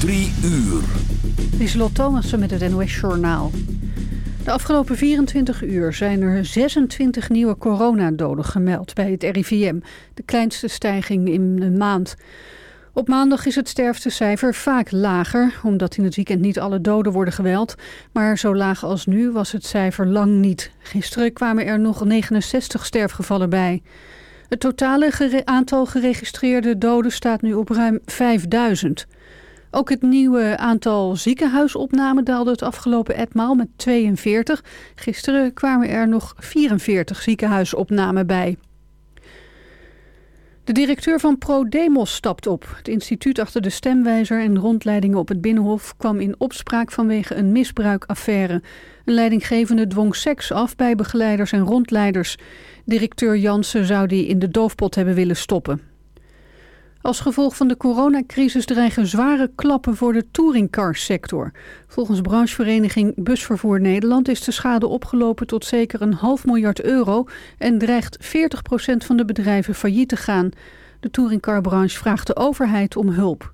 Drie uur. Lieselot Thomassen met het NOS-journaal. De afgelopen 24 uur zijn er 26 nieuwe coronadoden gemeld bij het RIVM. De kleinste stijging in een maand. Op maandag is het sterftecijfer vaak lager, omdat in het weekend niet alle doden worden geweld. Maar zo laag als nu was het cijfer lang niet. Gisteren kwamen er nog 69 sterfgevallen bij. Het totale aantal geregistreerde doden staat nu op ruim 5000. Ook het nieuwe aantal ziekenhuisopnamen daalde het afgelopen etmaal met 42. Gisteren kwamen er nog 44 ziekenhuisopnamen bij. De directeur van ProDemos stapt op. Het instituut achter de stemwijzer en rondleidingen op het Binnenhof kwam in opspraak vanwege een misbruikaffaire. Een leidinggevende dwong seks af bij begeleiders en rondleiders. Directeur Jansen zou die in de doofpot hebben willen stoppen. Als gevolg van de coronacrisis dreigen zware klappen voor de touringcarsector. Volgens branchevereniging Busvervoer Nederland is de schade opgelopen tot zeker een half miljard euro en dreigt 40% van de bedrijven failliet te gaan. De touringcarbranche vraagt de overheid om hulp.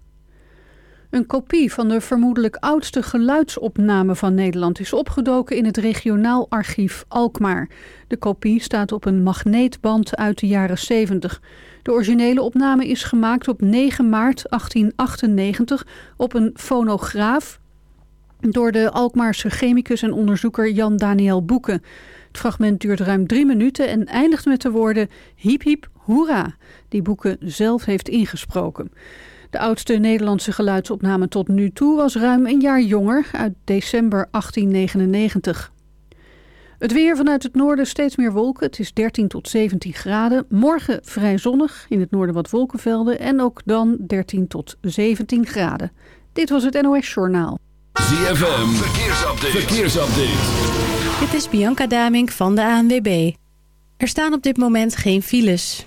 Een kopie van de vermoedelijk oudste geluidsopname van Nederland is opgedoken in het regionaal archief Alkmaar. De kopie staat op een magneetband uit de jaren 70. De originele opname is gemaakt op 9 maart 1898 op een fonograaf door de Alkmaarse chemicus en onderzoeker Jan Daniel Boeken. Het fragment duurt ruim drie minuten en eindigt met de woorden hiep hiep hoera, die Boeken zelf heeft ingesproken. De oudste Nederlandse geluidsopname tot nu toe was ruim een jaar jonger, uit december 1899. Het weer vanuit het noorden steeds meer wolken. Het is 13 tot 17 graden. Morgen vrij zonnig, in het noorden wat wolkenvelden. En ook dan 13 tot 17 graden. Dit was het NOS Journaal. ZFM, verkeersupdate. verkeersupdate. Dit is Bianca Damink van de ANWB. Er staan op dit moment geen files.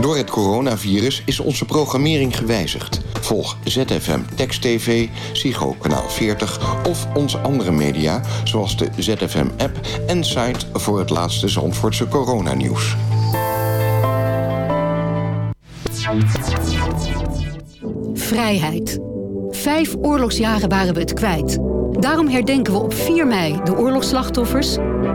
Door het coronavirus is onze programmering gewijzigd. Volg ZFM Text TV, Psycho Kanaal 40 of onze andere media... zoals de ZFM-app en site voor het laatste Zandvoortse coronanieuws. Vrijheid. Vijf oorlogsjaren waren we het kwijt. Daarom herdenken we op 4 mei de oorlogsslachtoffers...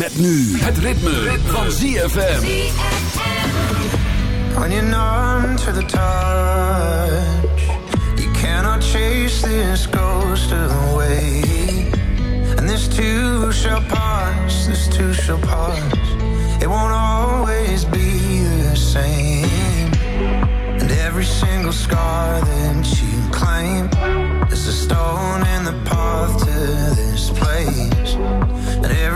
Met nu het ritme, van ZFM. When you're numb to the touch, you cannot chase this ghost away. And this too shall pass, this too shall pass. It won't always be the same. And every single scar that you claim is a stone in the path to this place.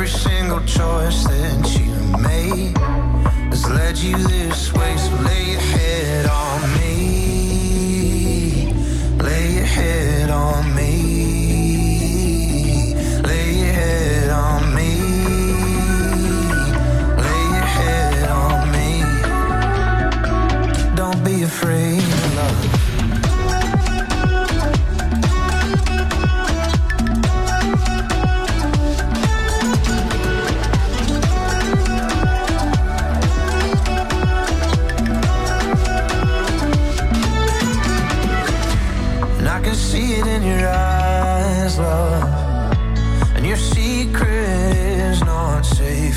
every single choice that you made has led you this way. So lay your head on me, lay your head on me.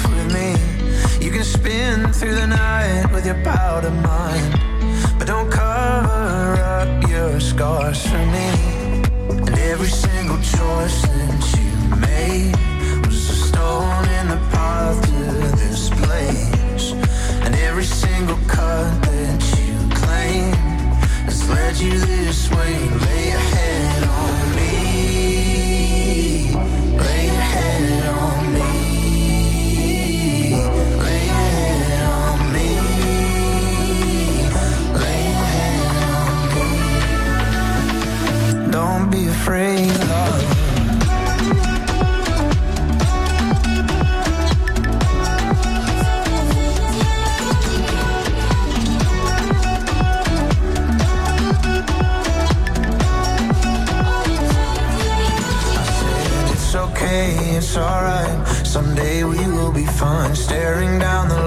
With me. You can spin through the night with your powder mind. But don't cover up your scars for me. And every single choice that you made was a stone in the path to this place. And every single cut that you claim has led you this way. Lay your head on It's okay, it's alright. Someday we will be fine. Staring down the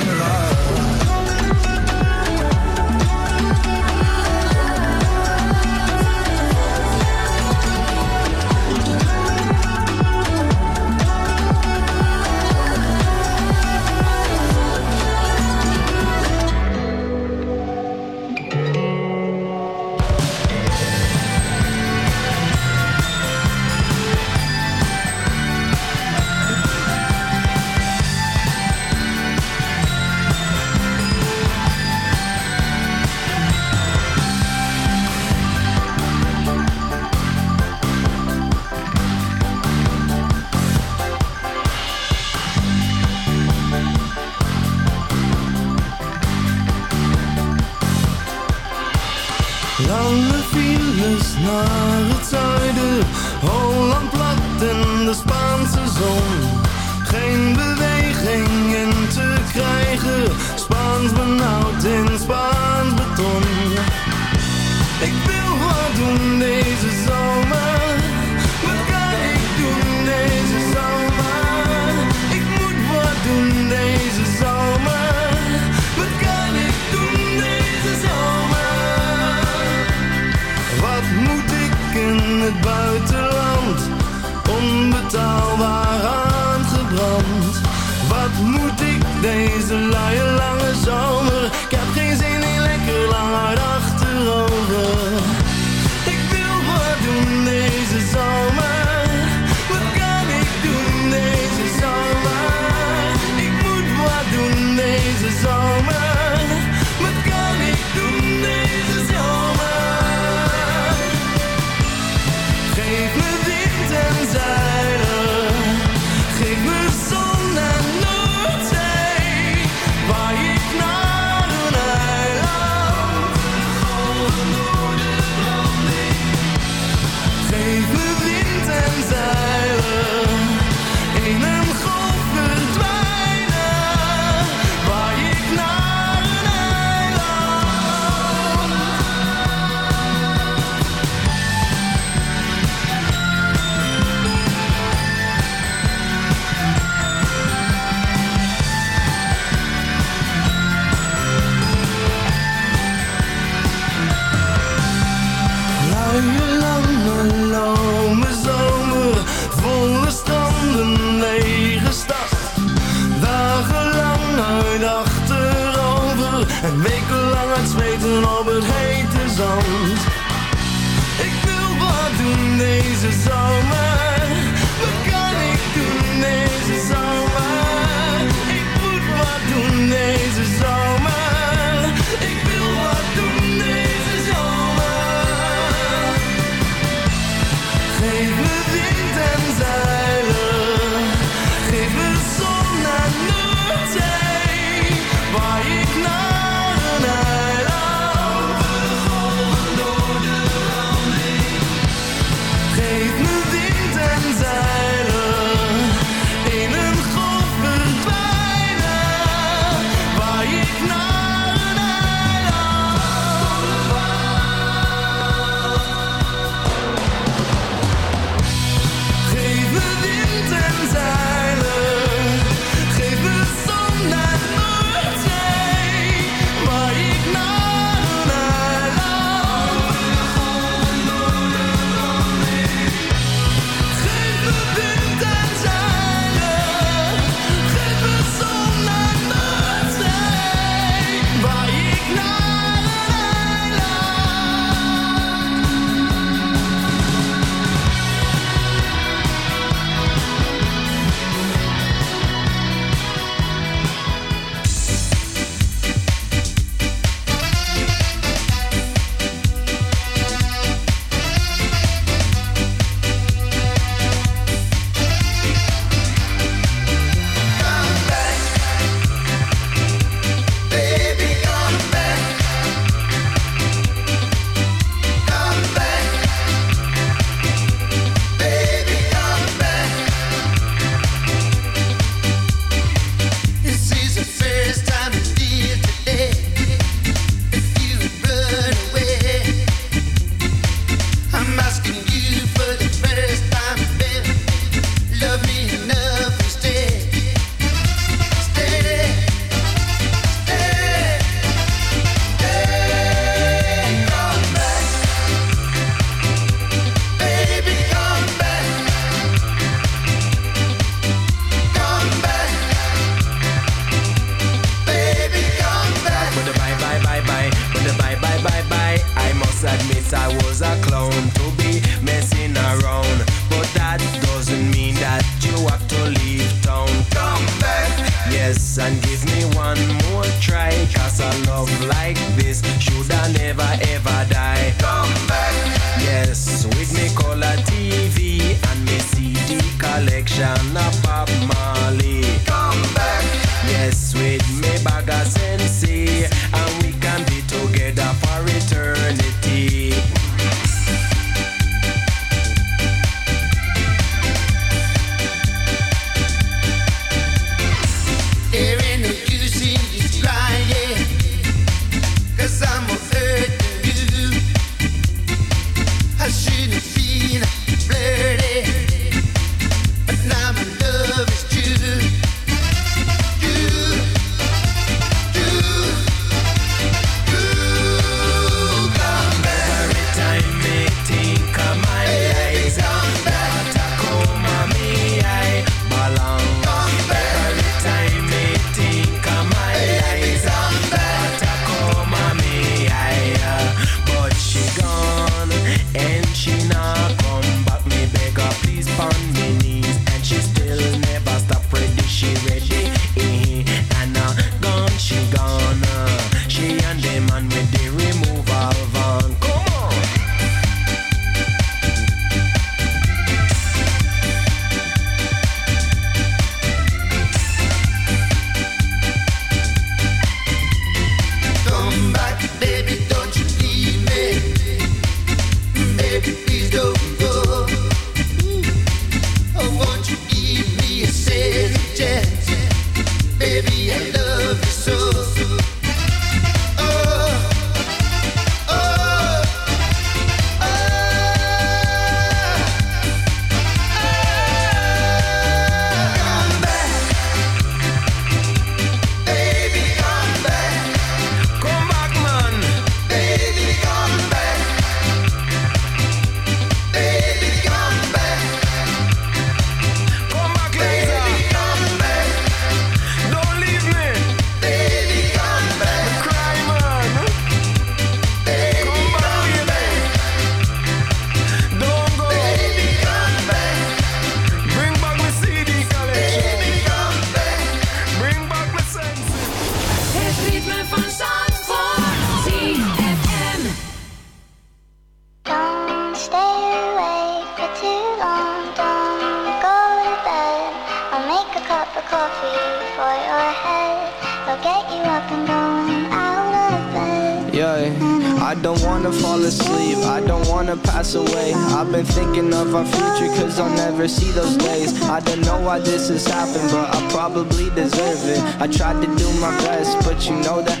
this has happened, but I probably deserve it. I tried to do my best, but you know that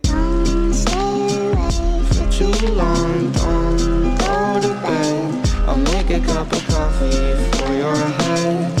Long, don't go to bed. I'll make a cup of coffee for your head.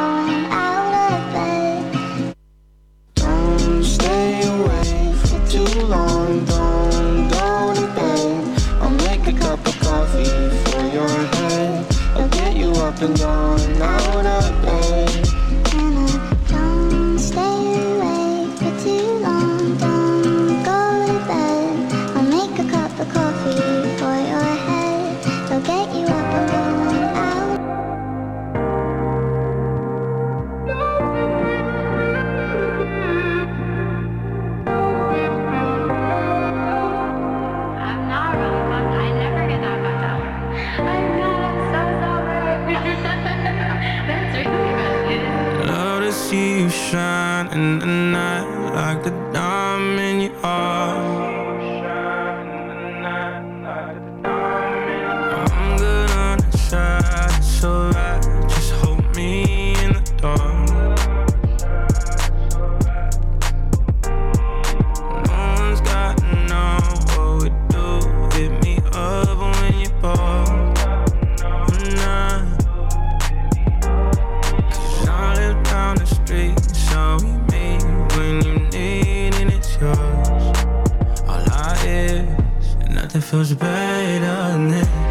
nothing feels better than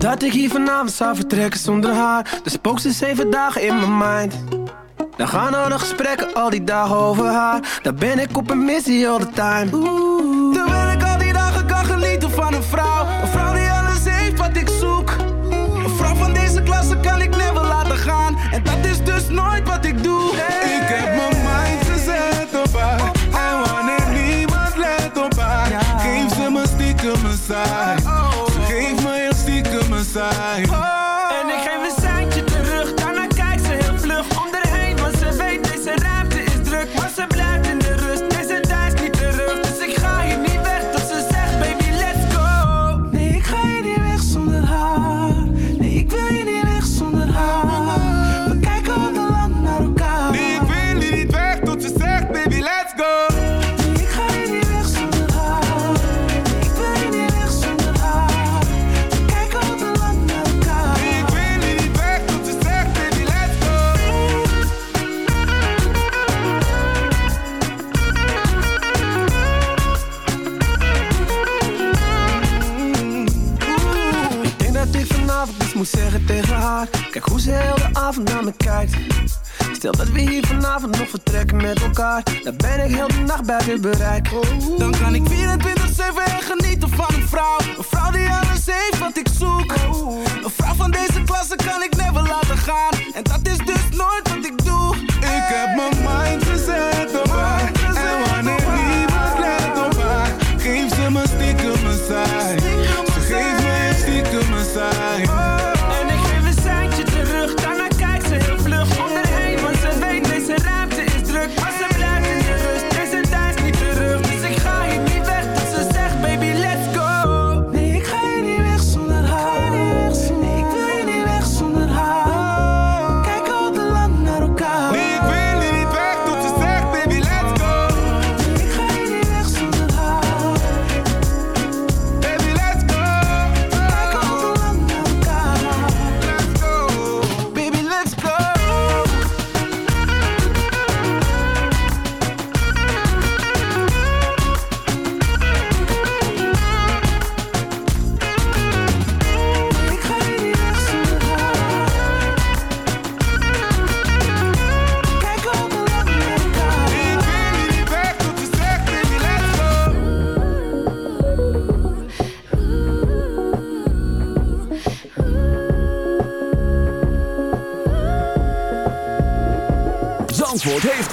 Dat ik hier vanavond zou vertrekken zonder haar. Dus de spookt ze zeven dagen in mijn mind. Dan gaan al de gesprekken al die dagen over haar. Dan ben ik op een missie all the time.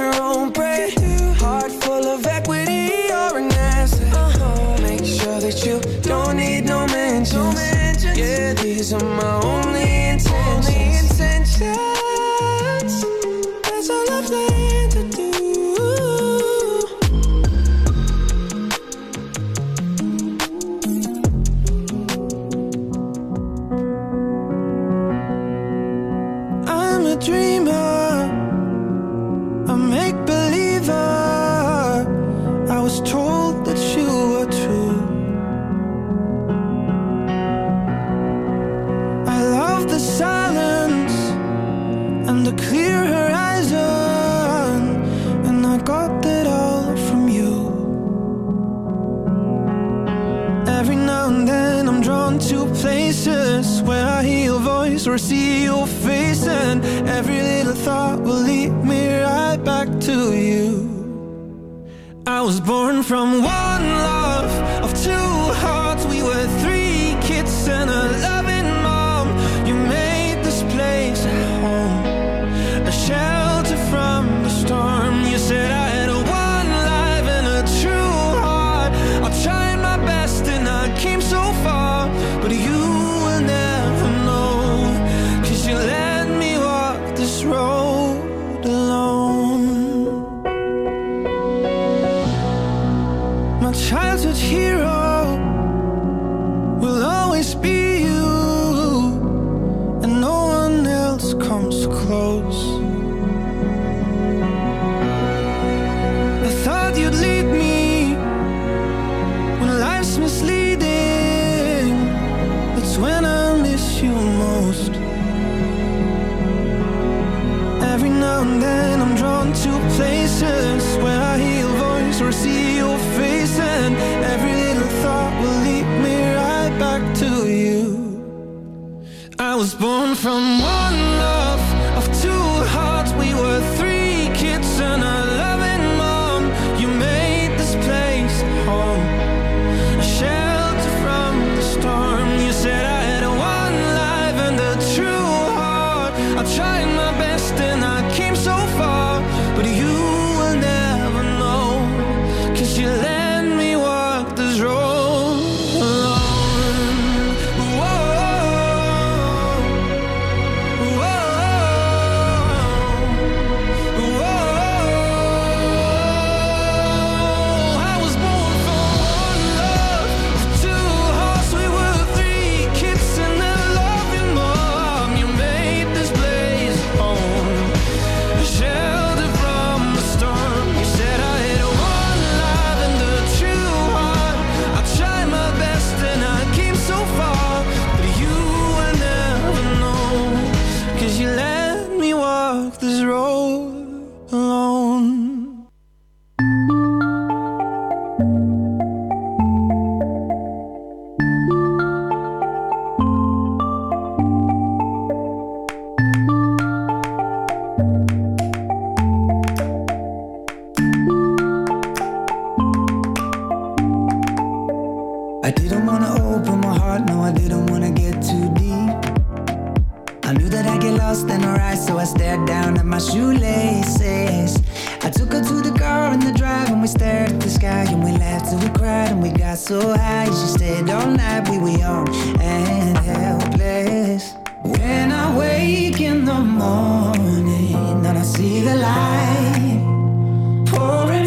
your own breath. I didn't wanna open my heart, no, I didn't wanna get too deep. I knew that I'd get lost in her eyes, so I stared down at my shoelaces. I took her to the car in the drive, and we stared at the sky, and we laughed till we cried, and we got so high. She stayed all night, we were young and helpless. When I wake in the morning, and I see the light pouring